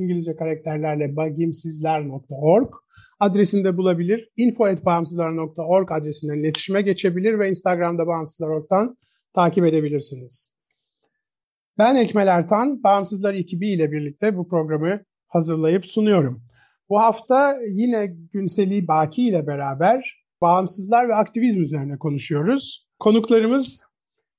İngilizce karakterlerle bagimsizler.org adresinde bulabilir. info.bağımsızlar.org adresinden iletişime geçebilir ve Instagram'da Bağımsızlar.org'dan takip edebilirsiniz. Ben Ekmel Ertan, Bağımsızlar ekibi ile birlikte bu programı hazırlayıp sunuyorum. Bu hafta yine Günseli Baki ile beraber bağımsızlar ve aktivizm üzerine konuşuyoruz. Konuklarımız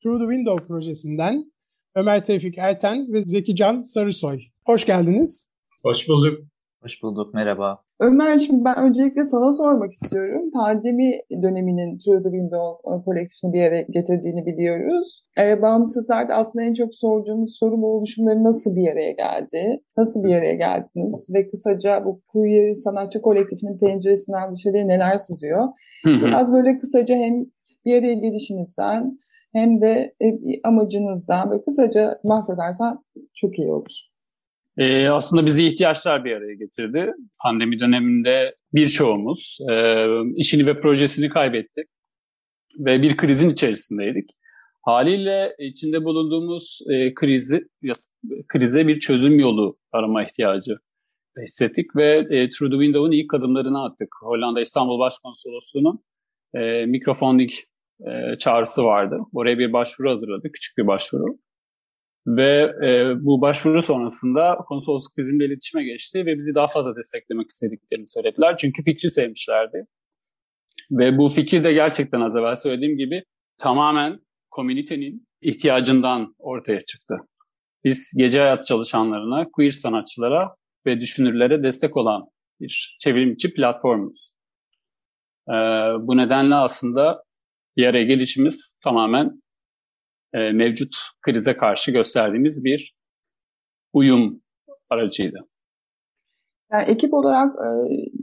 Through the Window projesinden Ömer Tevfik Erten ve Zeki Can Sarısoy. Hoş geldiniz. Hoş bulduk. Hoş bulduk, merhaba. Ömer, şimdi ben öncelikle sana sormak istiyorum. Pandemi döneminin Through the Window kolektifini bir yere getirdiğini biliyoruz. E, bağımsızlarda aslında en çok sorduğumuz soru bu oluşumları nasıl bir araya geldi? Nasıl bir araya geldiniz? Ve kısaca bu queer sanatçı kolektifinin penceresinden dışarıya neler sızıyor? Biraz böyle kısaca hem bir araya gelişinizden hem de amacınızdan ve kısaca bahsedersen çok iyi olur. Ee, aslında bizi ihtiyaçlar bir araya getirdi. Pandemi döneminde birçoğumuz e, işini ve projesini kaybettik ve bir krizin içerisindeydik. Haliyle içinde bulunduğumuz e, krizi krize bir çözüm yolu arama ihtiyacı hissettik ve e, Through the Window'un ilk adımlarını attık. Hollanda İstanbul Başkonsolosluğu'nun e, mikrofonding e, çağrısı vardı. Oraya bir başvuru hazırladık, küçük bir başvuru. Ve e, bu başvuru sonrasında konsolosluk bizimle iletişime geçti ve bizi daha fazla desteklemek istediklerini söylediler. Çünkü fikri sevmişlerdi. Ve bu fikir de gerçekten az evvel söylediğim gibi tamamen komünitenin ihtiyacından ortaya çıktı. Biz gece hayat çalışanlarına, queer sanatçılara ve düşünürlere destek olan bir çevrimçi platformuz. Ee, bu nedenle aslında bir araya gelişimiz tamamen e, mevcut krize karşı gösterdiğimiz bir uyum aracıydı. Yani ekip olarak e,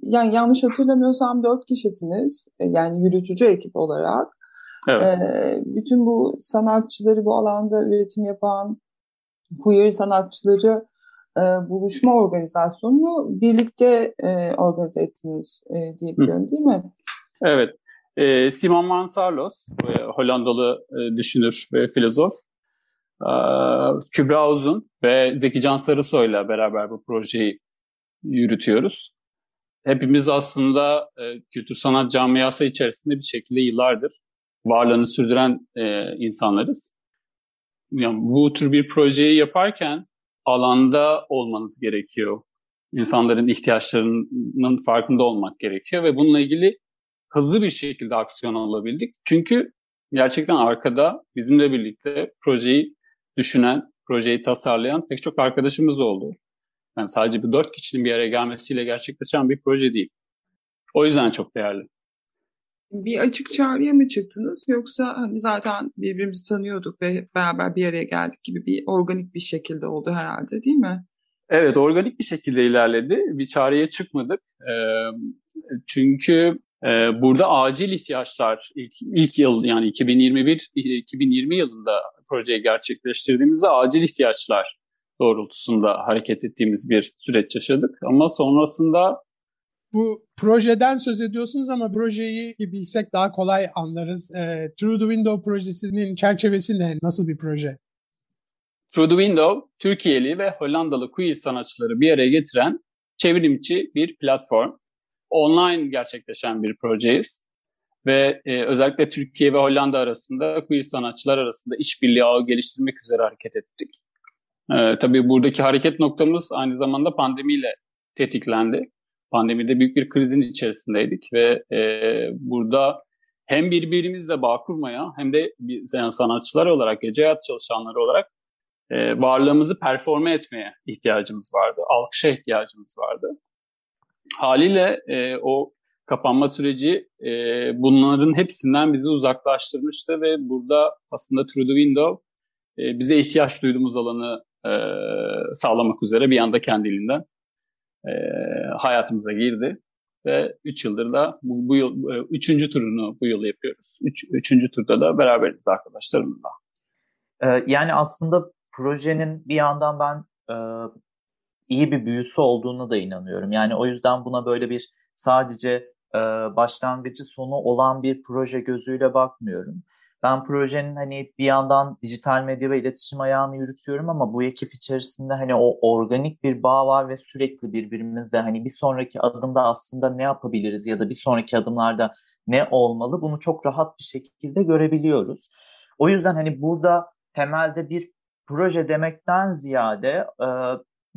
yani yanlış hatırlamıyorsam dört kişisiniz. E, yani yürütücü ekip olarak. Evet. E, bütün bu sanatçıları bu alanda üretim yapan queer sanatçıları e, buluşma organizasyonunu birlikte e, organize ettiniz e, diyebiliyorum değil mi? Evet. E, Simon van Sarlos, e, Hollandalı e, düşünür ve filozof. E, Kübra Uzun ve Zeki Can Sarısoy'la beraber bu projeyi yürütüyoruz. Hepimiz aslında e, kültür sanat camiası içerisinde bir şekilde yıllardır varlığını sürdüren e, insanlarız. Yani bu tür bir projeyi yaparken alanda olmanız gerekiyor. İnsanların ihtiyaçlarının farkında olmak gerekiyor ve bununla ilgili hızlı bir şekilde aksiyon alabildik. Çünkü gerçekten arkada bizimle birlikte projeyi düşünen, projeyi tasarlayan pek çok arkadaşımız oldu. Yani sadece bir dört kişinin bir araya gelmesiyle gerçekleşen bir proje değil. O yüzden çok değerli. Bir açık çağrıya mı çıktınız yoksa hani zaten birbirimizi tanıyorduk ve beraber bir araya geldik gibi bir organik bir şekilde oldu herhalde değil mi? Evet organik bir şekilde ilerledi. Bir çağrıya çıkmadık. çünkü ee, burada acil ihtiyaçlar ilk, ilk yıl yani 2021 2020 yılında projeyi gerçekleştirdiğimizde acil ihtiyaçlar doğrultusunda hareket ettiğimiz bir süreç yaşadık. Ama sonrasında bu projeden söz ediyorsunuz ama projeyi bilsek daha kolay anlarız. E, Through the Window projesinin çerçevesi ne? Nasıl bir proje? Through the Window, Türkiye'li ve Hollandalı queer sanatçıları bir araya getiren çevrimçi bir platform online gerçekleşen bir projeyiz. ve e, özellikle Türkiye ve Hollanda arasında queer sanatçılar arasında işbirliği ağı geliştirmek üzere hareket ettik. E, tabii buradaki hareket noktamız aynı zamanda pandemiyle tetiklendi. Pandemide büyük bir krizin içerisindeydik ve e, burada hem birbirimizle bağ kurmaya hem de yani sanatçılar olarak, gece hayat çalışanları olarak e, varlığımızı performe etmeye ihtiyacımız vardı. Alkışa ihtiyacımız vardı. Haliyle e, o kapanma süreci e, bunların hepsinden bizi uzaklaştırmıştı ve burada aslında Through the Window e, bize ihtiyaç duyduğumuz alanı e, sağlamak üzere bir anda kendiliğinden e, hayatımıza girdi. Ve 3 yıldır da bu, bu yıl, e, üçüncü turunu bu yıl yapıyoruz. Üç, üçüncü turda da beraberiz arkadaşlarımızla. Ee, yani aslında projenin bir yandan ben e, iyi bir büyüsü olduğunu da inanıyorum. Yani o yüzden buna böyle bir sadece e, başlangıcı sonu olan bir proje gözüyle bakmıyorum. Ben projenin hani bir yandan dijital medya ve iletişim ayağını yürütüyorum ama bu ekip içerisinde hani o organik bir bağ var ve sürekli birbirimizle hani bir sonraki adımda aslında ne yapabiliriz ya da bir sonraki adımlarda ne olmalı bunu çok rahat bir şekilde görebiliyoruz. O yüzden hani burada temelde bir proje demekten ziyade e,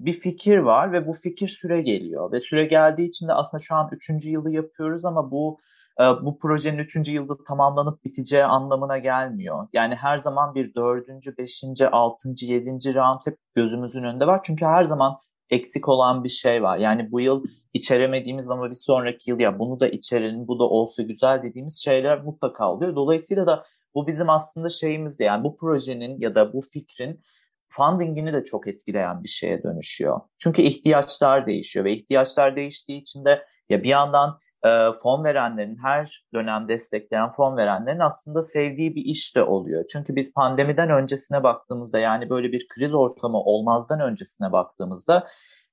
bir fikir var ve bu fikir süre geliyor ve süre geldiği için de aslında şu an üçüncü yılı yapıyoruz ama bu e, bu projenin üçüncü yılda tamamlanıp biteceği anlamına gelmiyor. Yani her zaman bir dördüncü, beşinci, altıncı, yedinci round hep gözümüzün önünde var. Çünkü her zaman eksik olan bir şey var. Yani bu yıl içeremediğimiz ama bir sonraki yıl ya bunu da içerelim, bu da olsa güzel dediğimiz şeyler mutlaka oluyor. Dolayısıyla da bu bizim aslında şeyimizde yani bu projenin ya da bu fikrin fundingini de çok etkileyen bir şeye dönüşüyor. Çünkü ihtiyaçlar değişiyor ve ihtiyaçlar değiştiği için de ya bir yandan e, fon verenlerin her dönem destekleyen fon verenlerin aslında sevdiği bir iş de oluyor. Çünkü biz pandemiden öncesine baktığımızda yani böyle bir kriz ortamı olmazdan öncesine baktığımızda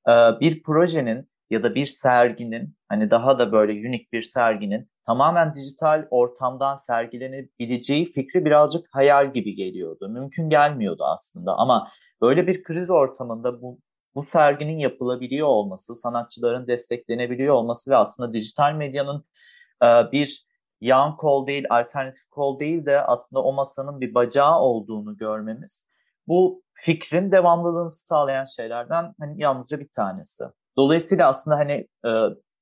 e, bir projenin ya da bir serginin hani daha da böyle unik bir serginin tamamen dijital ortamdan sergilenebileceği fikri birazcık hayal gibi geliyordu. Mümkün gelmiyordu aslında ama böyle bir kriz ortamında bu bu serginin yapılabiliyor olması, sanatçıların desteklenebiliyor olması ve aslında dijital medyanın e, bir yan kol değil, alternatif kol değil de aslında o masanın bir bacağı olduğunu görmemiz bu fikrin devamlılığını sağlayan şeylerden hani yalnızca bir tanesi. Dolayısıyla aslında hani e,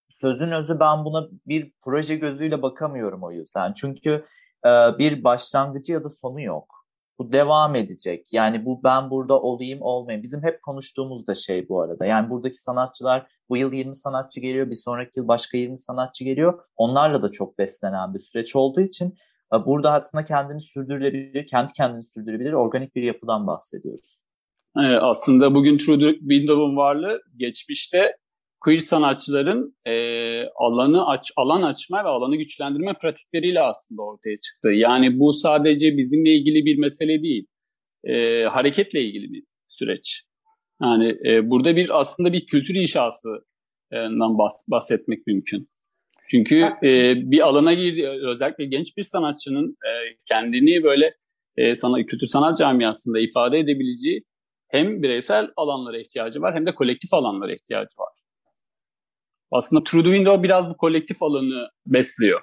sözün özü ben buna bir proje gözüyle bakamıyorum o yüzden. Çünkü e, bir başlangıcı ya da sonu yok. Bu devam edecek. Yani bu ben burada olayım olmayayım. Bizim hep konuştuğumuz da şey bu arada. Yani buradaki sanatçılar bu yıl 20 sanatçı geliyor, bir sonraki yıl başka 20 sanatçı geliyor. Onlarla da çok beslenen bir süreç olduğu için e, burada aslında kendini sürdürülebilir, kendi kendini sürdürülebilir organik bir yapıdan bahsediyoruz. Evet, aslında bugün True Window'un varlığı geçmişte queer sanatçıların e, alanı aç, alan açma ve alanı güçlendirme pratikleriyle aslında ortaya çıktı. Yani bu sadece bizimle ilgili bir mesele değil, e, hareketle ilgili bir süreç. Yani e, burada bir aslında bir kültür inşasından bahs bahsetmek mümkün. Çünkü e, bir alana girdi, özellikle genç bir sanatçının e, kendini böyle e, sana kültür sanat camiasında ifade edebileceği hem bireysel alanlara ihtiyacı var hem de kolektif alanlara ihtiyacı var. Aslında True the Window biraz bu kolektif alanı besliyor.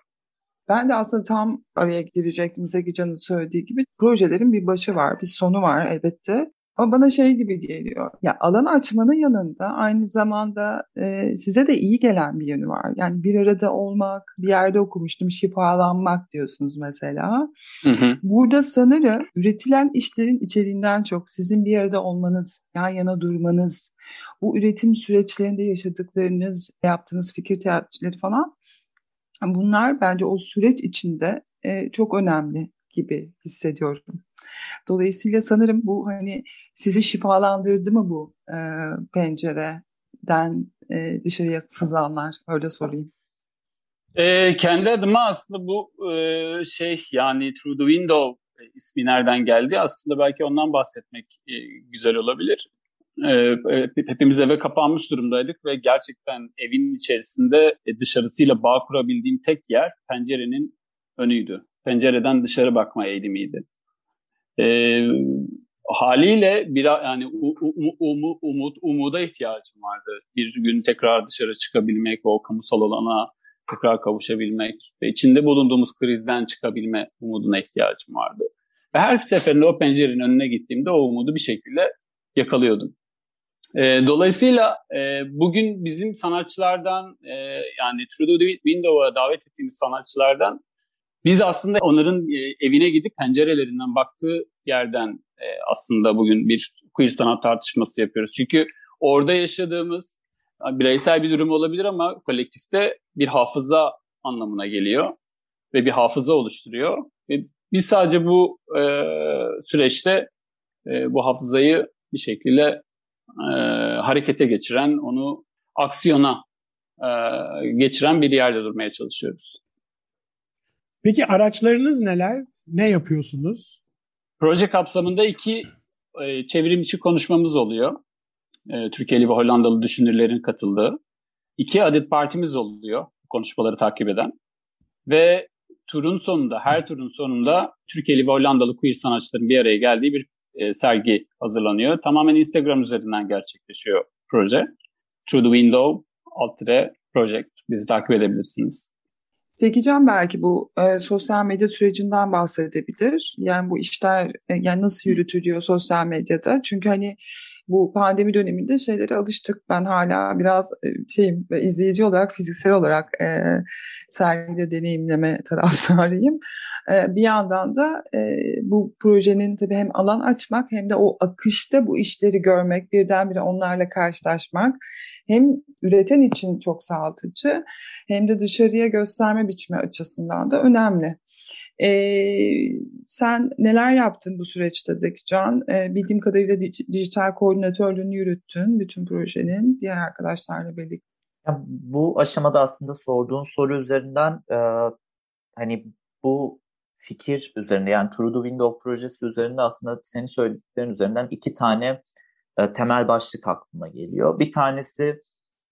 Ben de aslında tam araya girecektim Zeki Can'ın söylediği gibi projelerin bir başı var, bir sonu var elbette. Ama bana şey gibi geliyor. Ya alan açmanın yanında aynı zamanda e, size de iyi gelen bir yönü var. Yani bir arada olmak, bir yerde okumuştum şifalanmak diyorsunuz mesela. Hı hı. Burada sanırım üretilen işlerin içeriğinden çok sizin bir arada olmanız, yan yana durmanız, bu üretim süreçlerinde yaşadıklarınız, yaptığınız fikir tercihleri falan bunlar bence o süreç içinde e, çok önemli gibi hissediyorum. Dolayısıyla sanırım bu hani sizi şifalandırdı mı bu e, pencereden e, dışarıya sızanlar öyle sorayım. E, kendi adıma aslında bu e, şey yani Through the Window e, ismi nereden geldi aslında belki ondan bahsetmek e, güzel olabilir. E, e hepimiz eve kapanmış durumdaydık ve gerçekten evin içerisinde e, dışarısıyla bağ kurabildiğim tek yer pencerenin önüydü. Pencereden dışarı bakma eğilimiydi. E, haliyle bir yani um, um, umut umuda ihtiyacım vardı. Bir gün tekrar dışarı çıkabilmek, o kamusal alana tekrar kavuşabilmek ve içinde bulunduğumuz krizden çıkabilme umuduna ihtiyacım vardı. Ve her seferinde o pencerenin önüne gittiğimde o umudu bir şekilde yakalıyordum. E, dolayısıyla e, bugün bizim sanatçılardan e, yani Through the Window'a davet ettiğimiz sanatçılardan biz aslında onların e, evine gidip pencerelerinden baktığı yerden e, aslında bugün bir queer sanat tartışması yapıyoruz. Çünkü orada yaşadığımız bireysel bir durum olabilir ama kolektifte bir hafıza anlamına geliyor ve bir hafıza oluşturuyor. Ve biz sadece bu e, süreçte e, bu hafızayı bir şekilde e, harekete geçiren, onu aksiyona e, geçiren bir yerde durmaya çalışıyoruz. Peki araçlarınız neler? Ne yapıyorsunuz? Proje kapsamında iki e, çevrim konuşmamız oluyor. E, Türkiye'li ve Hollandalı düşünürlerin katıldığı. İki adet partimiz oluyor konuşmaları takip eden. Ve turun sonunda, her turun sonunda Türkiye'li ve Hollandalı queer sanatçıların bir araya geldiği bir e, sergi hazırlanıyor. Tamamen Instagram üzerinden gerçekleşiyor proje. Through the Window alt project. Bizi takip edebilirsiniz. Zekican belki bu e, sosyal medya sürecinden bahsedebilir. Yani bu işler e, yani nasıl yürütülüyor sosyal medyada? Çünkü hani bu pandemi döneminde şeylere alıştık. Ben hala biraz e, şeyim izleyici olarak fiziksel olarak e, sergileri deneyimleme taraftarıyım. E, bir yandan da e, bu projenin tabii hem alan açmak hem de o akışta bu işleri görmek, birdenbire onlarla karşılaşmak hem üreten için çok sağlatıcı hem de dışarıya gösterme biçimi açısından da önemli. Ee, sen neler yaptın bu süreçte Zekican? Ee, bildiğim kadarıyla dijital koordinatörlüğünü yürüttün bütün projenin diğer arkadaşlarla birlikte. Bu aşamada aslında sorduğun soru üzerinden e, hani bu fikir üzerinde yani True the Window projesi üzerinde aslında senin söylediklerin üzerinden iki tane e, temel başlık aklıma geliyor. Bir tanesi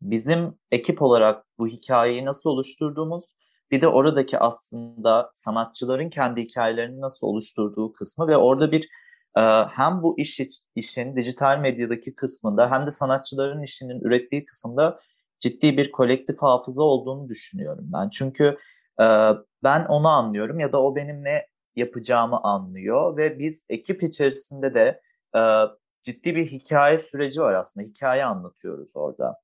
bizim ekip olarak bu hikayeyi nasıl oluşturduğumuz bir de oradaki aslında sanatçıların kendi hikayelerini nasıl oluşturduğu kısmı ve orada bir e, hem bu iş işin dijital medyadaki kısmında hem de sanatçıların işinin ürettiği kısımda ciddi bir kolektif hafıza olduğunu düşünüyorum ben. Çünkü e, ben onu anlıyorum ya da o benim ne yapacağımı anlıyor ve biz ekip içerisinde de ciddi bir hikaye süreci var aslında. Hikaye anlatıyoruz orada.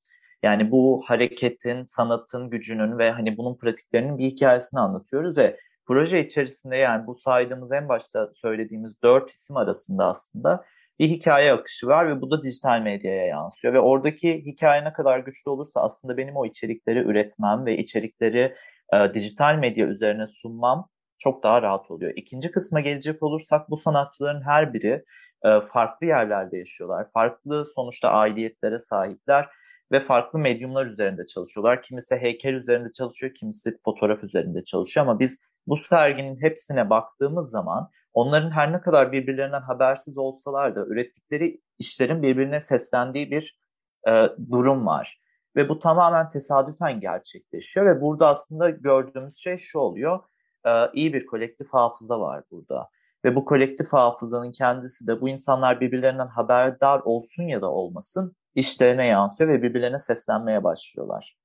Yani bu hareketin, sanatın gücünün ve hani bunun pratiklerinin bir hikayesini anlatıyoruz ve proje içerisinde yani bu saydığımız en başta söylediğimiz dört isim arasında aslında bir hikaye akışı var ve bu da dijital medyaya yansıyor ve oradaki hikaye ne kadar güçlü olursa aslında benim o içerikleri üretmem ve içerikleri e, dijital medya üzerine sunmam çok daha rahat oluyor. İkinci kısma gelecek olursak bu sanatçıların her biri e, farklı yerlerde yaşıyorlar. Farklı sonuçta aidiyetlere sahipler ve farklı medyumlar üzerinde çalışıyorlar. Kimisi heykel üzerinde çalışıyor, kimisi fotoğraf üzerinde çalışıyor ama biz bu serginin hepsine baktığımız zaman onların her ne kadar birbirlerinden habersiz olsalar da ürettikleri işlerin birbirine seslendiği bir e, durum var. Ve bu tamamen tesadüfen gerçekleşiyor ve burada aslında gördüğümüz şey şu oluyor. E, iyi bir kolektif hafıza var burada. Ve bu kolektif hafızanın kendisi de bu insanlar birbirlerinden haberdar olsun ya da olmasın işlerine yansıyor ve birbirlerine seslenmeye başlıyorlar.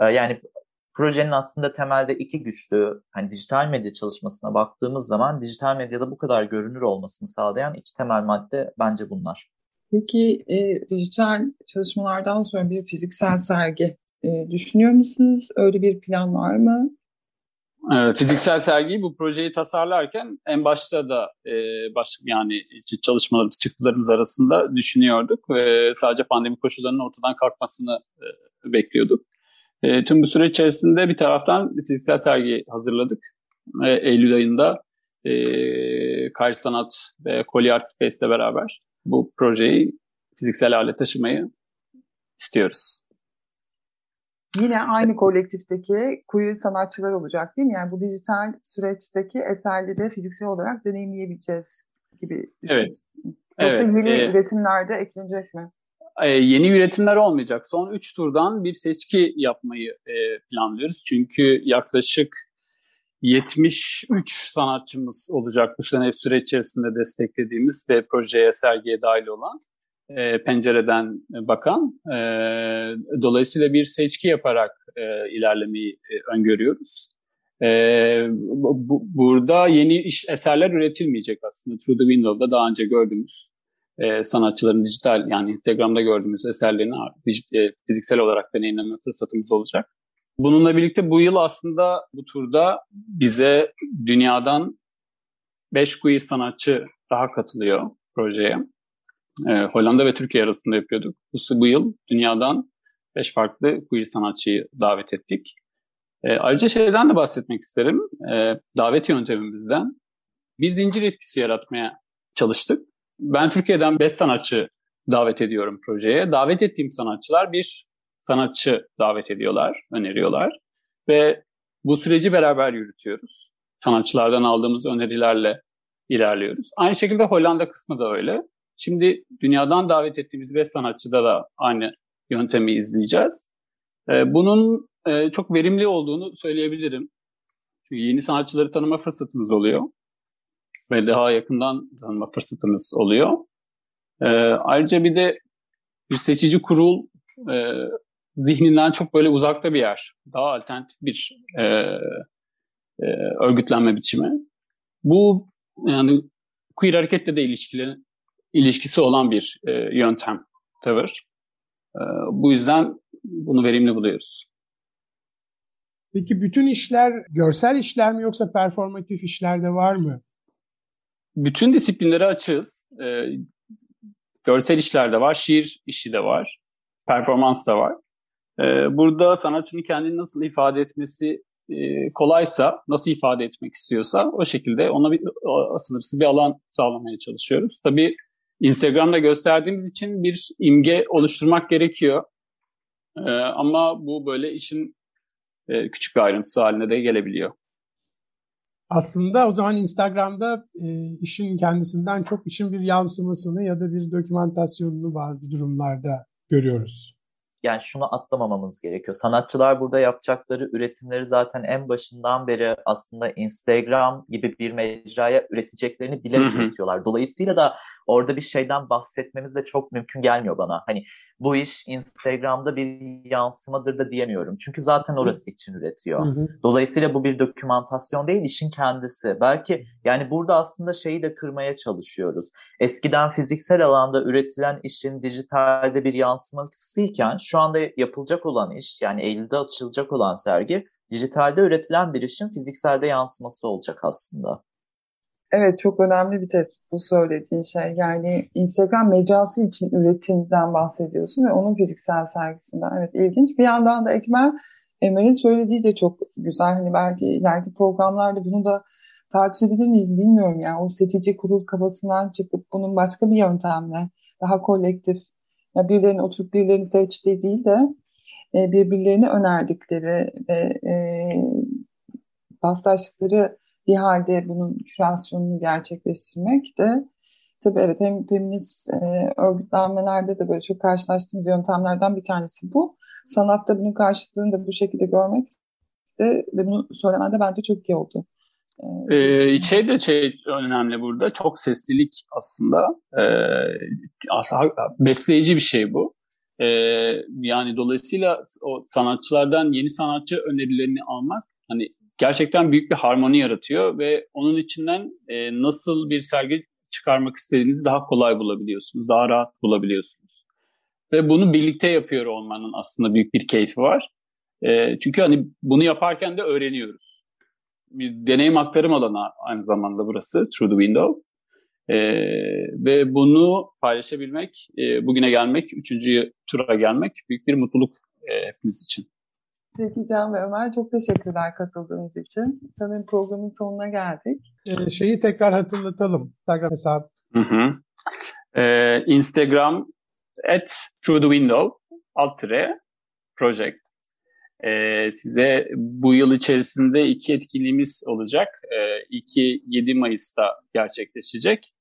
Ee, yani projenin aslında temelde iki güçlü hani dijital medya çalışmasına baktığımız zaman dijital medyada bu kadar görünür olmasını sağlayan iki temel madde bence bunlar. Peki e, dijital çalışmalardan sonra bir fiziksel sergi e, düşünüyor musunuz? Öyle bir plan var mı? Fiziksel sergiyi bu projeyi tasarlarken en başta da e, baş, yani çalışmalarımız, çıktılarımız arasında düşünüyorduk ve sadece pandemi koşullarının ortadan kalkmasını e, bekliyorduk. E, tüm bu süreç içerisinde bir taraftan fiziksel sergi hazırladık. E, Eylül ayında e, Karşı Sanat ve Koli Art Space ile beraber bu projeyi fiziksel hale taşımayı istiyoruz. Yine aynı kolektifteki queer sanatçılar olacak değil mi? Yani bu dijital süreçteki eserleri fiziksel olarak deneyimleyebileceğiz gibi. Evet. Yoksa evet, yeni e, üretimlerde eklenecek mi? E, yeni üretimler olmayacak. Son 3 turdan bir seçki yapmayı e, planlıyoruz. Çünkü yaklaşık 73 sanatçımız olacak bu sene süreç içerisinde desteklediğimiz ve projeye, sergiye dahil olan e, pencereden bakan. E, dolayısıyla bir seçki yaparak e, ilerlemeyi e, öngörüyoruz. E, bu, burada yeni iş eserler üretilmeyecek aslında. Through the Window'da daha önce gördüğümüz e, sanatçıların dijital yani Instagram'da gördüğümüz eserlerini e, fiziksel olarak deneyimleme fırsatımız olacak. Bununla birlikte bu yıl aslında bu turda bize dünyadan 5 queer sanatçı daha katılıyor projeye. E, Hollanda ve Türkiye arasında yapıyorduk. Bu, bu yıl dünyadan 5 farklı queer sanatçıyı davet ettik. E, ayrıca şeyden de bahsetmek isterim. E, davet yöntemimizden bir zincir etkisi yaratmaya çalıştık. Ben Türkiye'den 5 sanatçı davet ediyorum projeye. Davet ettiğim sanatçılar bir sanatçı davet ediyorlar, öneriyorlar. Ve bu süreci beraber yürütüyoruz. Sanatçılardan aldığımız önerilerle ilerliyoruz. Aynı şekilde Hollanda kısmı da öyle. Şimdi dünyadan davet ettiğimiz 5 sanatçıda da aynı yöntemi izleyeceğiz. Ee, bunun e, çok verimli olduğunu söyleyebilirim. Çünkü yeni sanatçıları tanıma fırsatımız oluyor. Ve daha yakından tanıma fırsatımız oluyor. Ee, ayrıca bir de bir seçici kurul e, zihninden çok böyle uzakta bir yer. Daha alternatif bir e, örgütlenme biçimi. Bu yani queer hareketle de ilişkili, ilişkisi olan bir e, yöntem, tavır. E, bu yüzden bunu verimli buluyoruz. Peki bütün işler görsel işler mi yoksa performatif işler de var mı? Bütün disiplinlere açığız. E, görsel işler de var, şiir işi de var, performans da var. E, burada sanatçının kendini nasıl ifade etmesi e, kolaysa, nasıl ifade etmek istiyorsa o şekilde ona bir o, sınırsız bir alan sağlamaya çalışıyoruz. Tabii Instagram'da gösterdiğimiz için bir imge oluşturmak gerekiyor. E, ama bu böyle işin e, küçük bir ayrıntısı haline de gelebiliyor. Aslında o zaman Instagram'da e, işin kendisinden çok işin bir yansımasını ya da bir dokümantasyonunu bazı durumlarda görüyoruz yani şunu atlamamamız gerekiyor. Sanatçılar burada yapacakları üretimleri zaten en başından beri aslında Instagram gibi bir mecraya üreteceklerini bilerek üretiyorlar. Dolayısıyla da orada bir şeyden bahsetmemiz de çok mümkün gelmiyor bana. Hani bu iş Instagram'da bir yansımadır da diyemiyorum. Çünkü zaten orası için üretiyor. Hı hı. Dolayısıyla bu bir dokümantasyon değil, işin kendisi. Belki yani burada aslında şeyi de kırmaya çalışıyoruz. Eskiden fiziksel alanda üretilen işin dijitalde bir yansımasıyken şu anda yapılacak olan iş yani Eylül'de açılacak olan sergi dijitalde üretilen bir işin fizikselde yansıması olacak aslında. Evet çok önemli bir tespit bu söylediğin şey. Yani Instagram mecrası için üretimden bahsediyorsun ve onun fiziksel sergisinden. Evet ilginç. Bir yandan da Ekmel, Emel'in söylediği de çok güzel. Hani belki ileriki programlarda bunu da tartışabilir miyiz bilmiyorum. Yani o seçici kurul kafasından çıkıp bunun başka bir yöntemle daha kolektif ya birilerinin oturup birilerini seçtiği değil de e, birbirlerini önerdikleri ve e, paslaştıkları bir halde bunun kürasyonunu gerçekleştirmek de tabii evet hem feminist e, örgütlenmelerde de böyle çok karşılaştığımız yöntemlerden bir tanesi bu. Sanatta bunun karşılığını da bu şekilde görmek de ve bunu söylemen de bence çok iyi oldu. Ee, şey de şey önemli burada çok seslilik aslında ee, aslında besleyici bir şey bu. Ee, yani dolayısıyla o sanatçılardan yeni sanatçı önerilerini almak hani gerçekten büyük bir harmoni yaratıyor ve onun içinden e, nasıl bir sergi çıkarmak istediğinizi daha kolay bulabiliyorsunuz, daha rahat bulabiliyorsunuz. Ve bunu birlikte yapıyor olmanın aslında büyük bir keyfi var. E, çünkü hani bunu yaparken de öğreniyoruz. Bir deneyim aktarım alanı aynı zamanda burası, Through the Window. E, ve bunu paylaşabilmek, e, bugüne gelmek, üçüncü tura gelmek büyük bir mutluluk e, hepimiz için. Zeki Can ve Ömer çok teşekkürler katıldığınız için. Sanırım programın sonuna geldik. Ee, şeyi tekrar hatırlatalım. Instagram hesabı. Hı hı. Ee, Instagram at through the window alt project. Ee, size bu yıl içerisinde iki etkinliğimiz olacak. Ee, ilki 7 Mayıs'ta gerçekleşecek.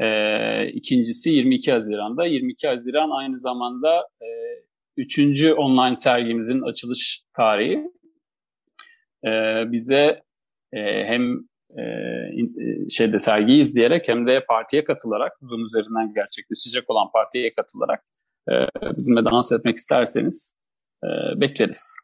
Ee, ikincisi 22 Haziran'da. 22 Haziran aynı zamanda e, üçüncü online sergimizin açılış tarihi. E, bize e, hem e, e, şeyde sergiyi izleyerek hem de partiye katılarak Zoom üzerinden gerçekleşecek olan partiye katılarak e, bizimle dans etmek isterseniz e, bekleriz.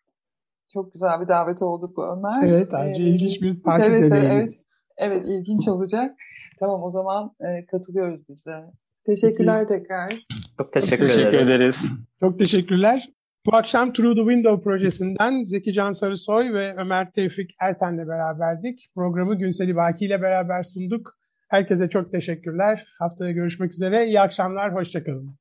Çok güzel bir davet oldu bu Ömer. Evet, bence ee, ilginç bir parti evet, deneyimi. Evet, evet, ilginç olacak. Tamam o zaman e, katılıyoruz biz de. Teşekkürler Peki. tekrar. Çok teşekkür, Çok teşekkür ederiz. ederiz. Çok teşekkürler. Bu akşam Through the Window projesinden Zeki Can Sarısoy ve Ömer Tevfik Erten'le beraberdik. Programı Günseli Baki ile beraber sunduk. Herkese çok teşekkürler. Haftaya görüşmek üzere. İyi akşamlar, hoşçakalın.